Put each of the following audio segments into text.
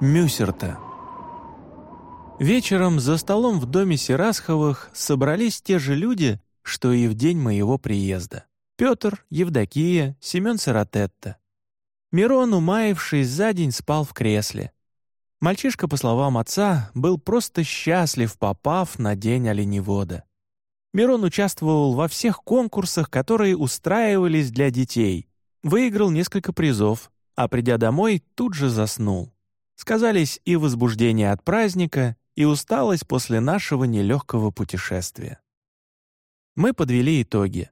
Мюсерта. Вечером за столом в доме Серасховых собрались те же люди, что и в день моего приезда. Петр, Евдокия, Семен Саратетта. Мирон, умаившись за день, спал в кресле. Мальчишка, по словам отца, был просто счастлив, попав на день оленевода. Мирон участвовал во всех конкурсах, которые устраивались для детей, выиграл несколько призов, а придя домой, тут же заснул. Сказались и возбуждение от праздника, и усталость после нашего нелегкого путешествия. Мы подвели итоги.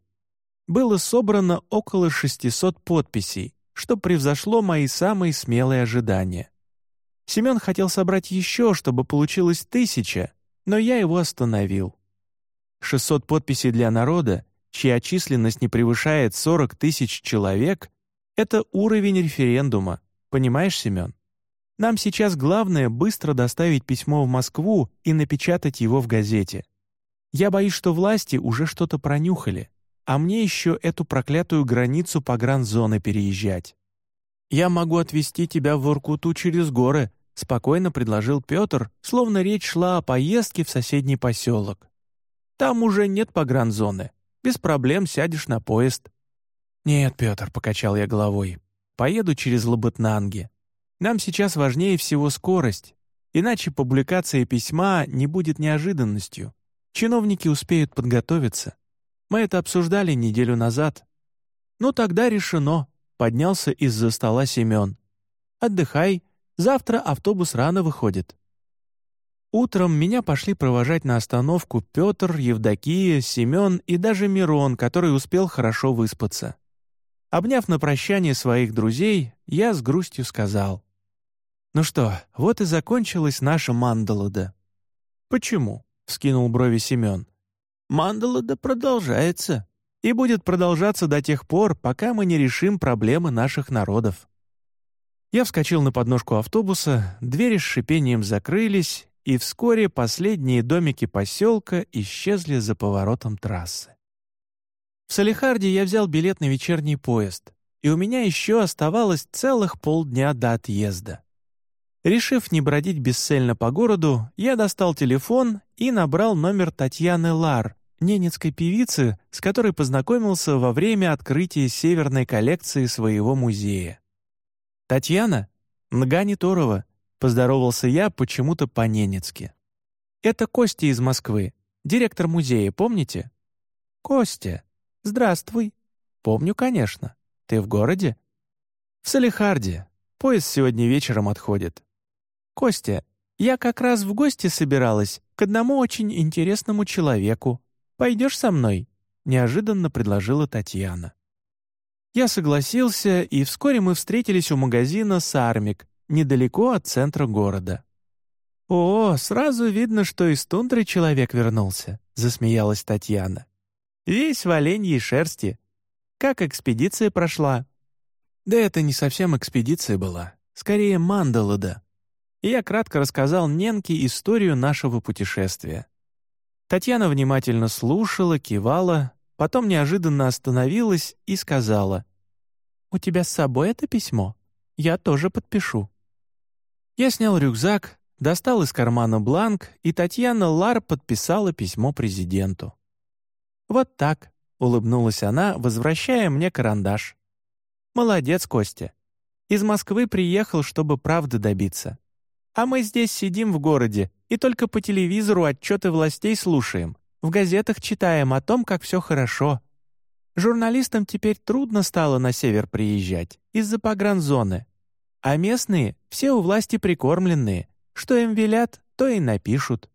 Было собрано около 600 подписей, что превзошло мои самые смелые ожидания. Семен хотел собрать еще, чтобы получилось тысяча, но я его остановил. 600 подписей для народа, чья численность не превышает 40 тысяч человек, это уровень референдума, понимаешь, Семен? Нам сейчас главное быстро доставить письмо в Москву и напечатать его в газете. Я боюсь, что власти уже что-то пронюхали, а мне еще эту проклятую границу погранзоны переезжать. «Я могу отвезти тебя в Воркуту через горы», — спокойно предложил Петр, словно речь шла о поездке в соседний поселок. «Там уже нет погранзоны. Без проблем сядешь на поезд». «Нет, Петр», — покачал я головой, — «поеду через Лабытнанги. Нам сейчас важнее всего скорость, иначе публикация письма не будет неожиданностью. Чиновники успеют подготовиться. Мы это обсуждали неделю назад. Ну тогда решено, поднялся из-за стола Семен. Отдыхай, завтра автобус рано выходит. Утром меня пошли провожать на остановку Петр, Евдокия, Семен и даже Мирон, который успел хорошо выспаться. Обняв на прощание своих друзей, я с грустью сказал. «Ну что, вот и закончилась наша Мандалуда». «Почему?» — вскинул брови Семен. «Мандалуда продолжается и будет продолжаться до тех пор, пока мы не решим проблемы наших народов». Я вскочил на подножку автобуса, двери с шипением закрылись, и вскоре последние домики поселка исчезли за поворотом трассы. В Салихарде я взял билет на вечерний поезд, и у меня еще оставалось целых полдня до отъезда. Решив не бродить бесцельно по городу, я достал телефон и набрал номер Татьяны Лар, ненецкой певицы, с которой познакомился во время открытия северной коллекции своего музея. «Татьяна? Нга Торова», — поздоровался я почему-то по-ненецки. «Это Костя из Москвы, директор музея, помните?» «Костя», «Здравствуй». «Помню, конечно. Ты в городе?» «В Салихарде. Поезд сегодня вечером отходит». «Костя, я как раз в гости собиралась к одному очень интересному человеку. Пойдешь со мной?» — неожиданно предложила Татьяна. Я согласился, и вскоре мы встретились у магазина «Сармик», недалеко от центра города. «О, сразу видно, что из тундры человек вернулся», — засмеялась Татьяна. Весь в оленьей шерсти. Как экспедиция прошла?» «Да это не совсем экспедиция была. Скорее, мандалада». И я кратко рассказал Ненке историю нашего путешествия. Татьяна внимательно слушала, кивала, потом неожиданно остановилась и сказала, «У тебя с собой это письмо? Я тоже подпишу». Я снял рюкзак, достал из кармана бланк, и Татьяна Лар подписала письмо президенту. «Вот так», — улыбнулась она, возвращая мне карандаш. «Молодец, Костя. Из Москвы приехал, чтобы правды добиться. А мы здесь сидим в городе и только по телевизору отчеты властей слушаем, в газетах читаем о том, как все хорошо. Журналистам теперь трудно стало на север приезжать из-за погранзоны. А местные все у власти прикормленные, что им велят, то и напишут.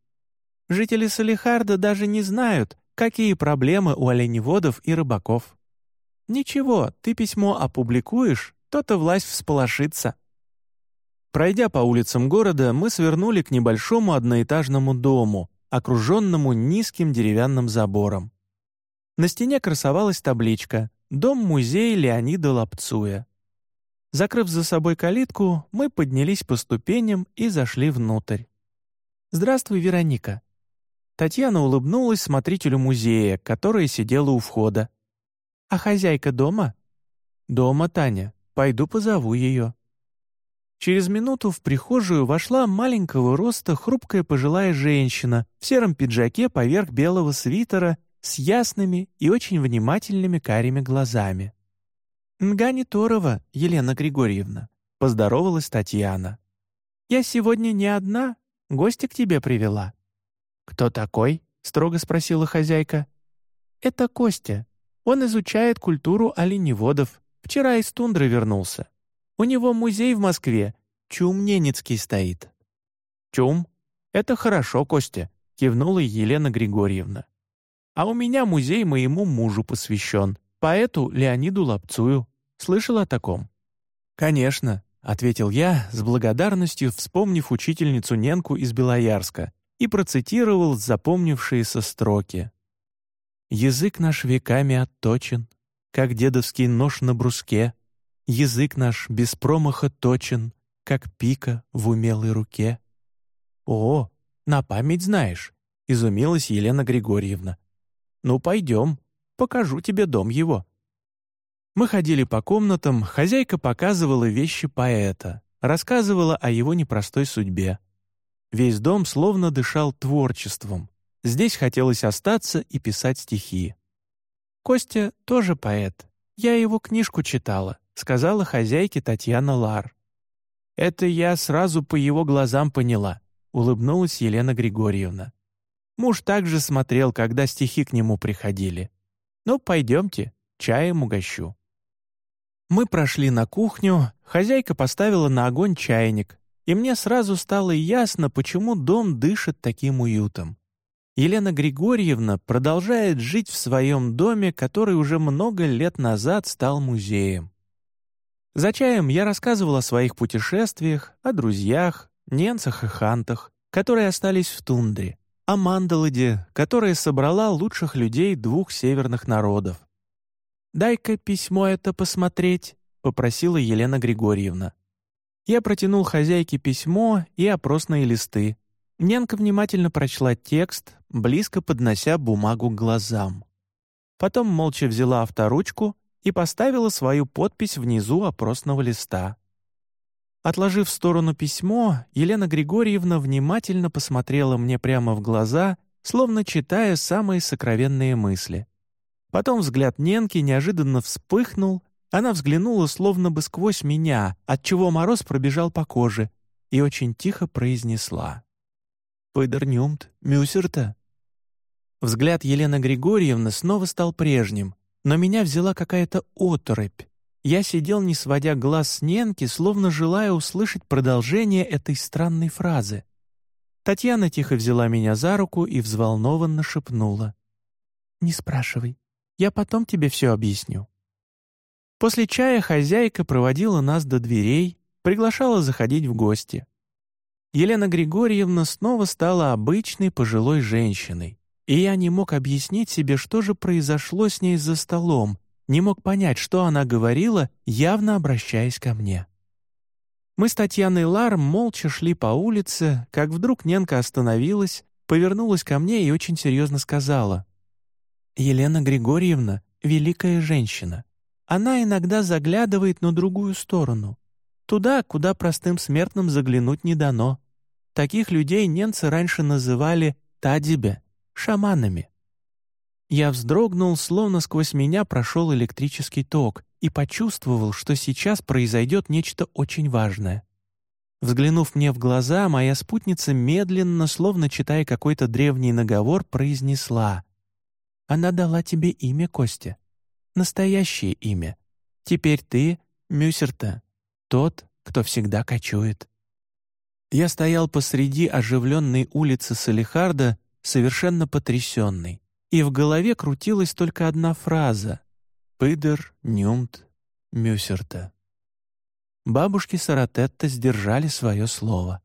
Жители Салихарда даже не знают, Какие проблемы у оленеводов и рыбаков? Ничего, ты письмо опубликуешь, то-то власть всполошится. Пройдя по улицам города, мы свернули к небольшому одноэтажному дому, окруженному низким деревянным забором. На стене красовалась табличка «Дом-музей Леонида Лапцуя». Закрыв за собой калитку, мы поднялись по ступеням и зашли внутрь. «Здравствуй, Вероника», Татьяна улыбнулась смотрителю музея, которая сидела у входа. «А хозяйка дома?» «Дома, Таня. Пойду позову ее». Через минуту в прихожую вошла маленького роста хрупкая пожилая женщина в сером пиджаке поверх белого свитера с ясными и очень внимательными карими глазами. «Нгани Торова, Елена Григорьевна», — поздоровалась Татьяна. «Я сегодня не одна, гостя к тебе привела». «Кто такой?» — строго спросила хозяйка. «Это Костя. Он изучает культуру оленеводов. Вчера из тундры вернулся. У него музей в Москве. Чум Ненецкий стоит». «Чум? Это хорошо, Костя», — кивнула Елена Григорьевна. «А у меня музей моему мужу посвящен, поэту Леониду Лапцую. Слышал о таком?» «Конечно», — ответил я, с благодарностью вспомнив учительницу Ненку из Белоярска и процитировал запомнившиеся строки. «Язык наш веками отточен, как дедовский нож на бруске, язык наш без промаха точен, как пика в умелой руке». «О, на память знаешь», — изумилась Елена Григорьевна. «Ну, пойдем, покажу тебе дом его». Мы ходили по комнатам, хозяйка показывала вещи поэта, рассказывала о его непростой судьбе. Весь дом словно дышал творчеством. Здесь хотелось остаться и писать стихи. «Костя тоже поэт. Я его книжку читала», — сказала хозяйке Татьяна Лар. «Это я сразу по его глазам поняла», — улыбнулась Елена Григорьевна. Муж также смотрел, когда стихи к нему приходили. «Ну, пойдемте, чаем угощу». Мы прошли на кухню, хозяйка поставила на огонь чайник, и мне сразу стало ясно, почему дом дышит таким уютом. Елена Григорьевна продолжает жить в своем доме, который уже много лет назад стал музеем. За чаем я рассказывал о своих путешествиях, о друзьях, ненцах и хантах, которые остались в тундре, о Мандаладе, которая собрала лучших людей двух северных народов. «Дай-ка письмо это посмотреть», — попросила Елена Григорьевна. Я протянул хозяйке письмо и опросные листы. Ненка внимательно прочла текст, близко поднося бумагу к глазам. Потом молча взяла авторучку и поставила свою подпись внизу опросного листа. Отложив в сторону письмо, Елена Григорьевна внимательно посмотрела мне прямо в глаза, словно читая самые сокровенные мысли. Потом взгляд Ненки неожиданно вспыхнул, она взглянула словно бы сквозь меня, отчего мороз пробежал по коже, и очень тихо произнесла. «Пыдернюмт, мюсерта». Взгляд Елены Григорьевны снова стал прежним, но меня взяла какая-то оторопь. Я сидел, не сводя глаз с Ненки, словно желая услышать продолжение этой странной фразы. Татьяна тихо взяла меня за руку и взволнованно шепнула. «Не спрашивай, я потом тебе все объясню». После чая хозяйка проводила нас до дверей, приглашала заходить в гости. Елена Григорьевна снова стала обычной пожилой женщиной, и я не мог объяснить себе, что же произошло с ней за столом, не мог понять, что она говорила, явно обращаясь ко мне. Мы с Татьяной Лар молча шли по улице, как вдруг Ненка остановилась, повернулась ко мне и очень серьезно сказала. «Елена Григорьевна — великая женщина. Она иногда заглядывает на другую сторону. Туда, куда простым смертным заглянуть не дано. Таких людей немцы раньше называли «тадибе» — шаманами. Я вздрогнул, словно сквозь меня прошел электрический ток и почувствовал, что сейчас произойдет нечто очень важное. Взглянув мне в глаза, моя спутница медленно, словно читая какой-то древний наговор, произнесла «Она дала тебе имя, Костя настоящее имя. Теперь ты — Мюсерта, тот, кто всегда кочует. Я стоял посреди оживленной улицы Салихарда, совершенно потрясенный, и в голове крутилась только одна фраза «Пыдер, нюмт, Мюсерта». Бабушки Саратетта сдержали свое слово.